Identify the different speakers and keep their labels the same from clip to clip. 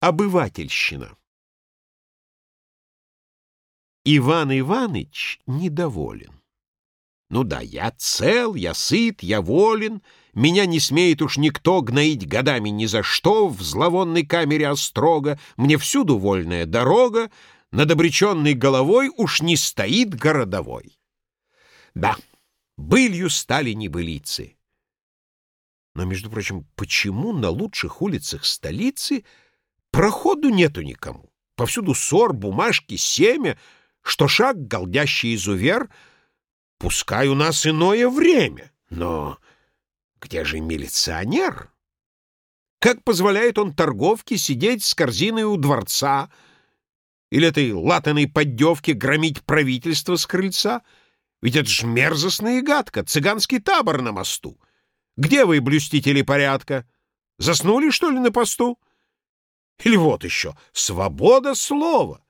Speaker 1: Обывательщина Иван Иваныч недоволен. Ну да, я цел, я сыт, я волен, Меня не смеет уж никто гноить годами ни за что В зловонной камере острога Мне всюду вольная дорога, Над обреченной головой уж не стоит городовой. Да, былью стали небылицы. Но, между прочим, почему на лучших улицах столицы проходу нету никому? Повсюду ссор, бумажки, семя, что шаг голдящий изувер. Пускай у нас иное время, но где же милиционер? Как позволяет он торговке сидеть с корзиной у дворца или этой латаной поддевке громить правительство с крыльца? Ведь это ж мерзостная и гадко, цыганский табор на мосту. Где вы, блюстители порядка? Заснули, что ли, на посту? Или вот еще, свобода слова.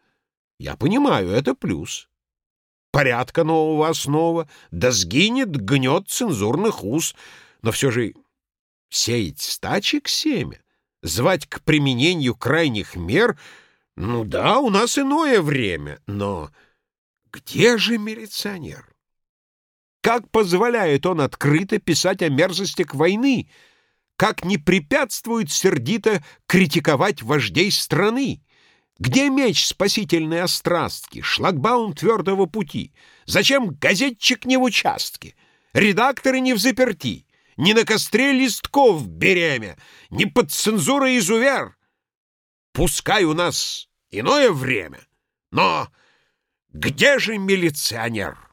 Speaker 1: Я понимаю, это плюс. Порядка нового основа, да сгинет гнет цензурных уз. Но все же сеять стачек семя, звать к применению крайних мер, ну да, у нас иное время, но где же милиционер? Как позволяет он открыто писать о мерзостях войны? Как не препятствует сердито критиковать вождей страны? Где меч спасительной острастки, шлагбаум твердого пути? Зачем газетчик не в участке? Редакторы не в заперти? Не на костре листков беремя? Не под цензурой изувер? Пускай у нас иное время, но где же милиционер?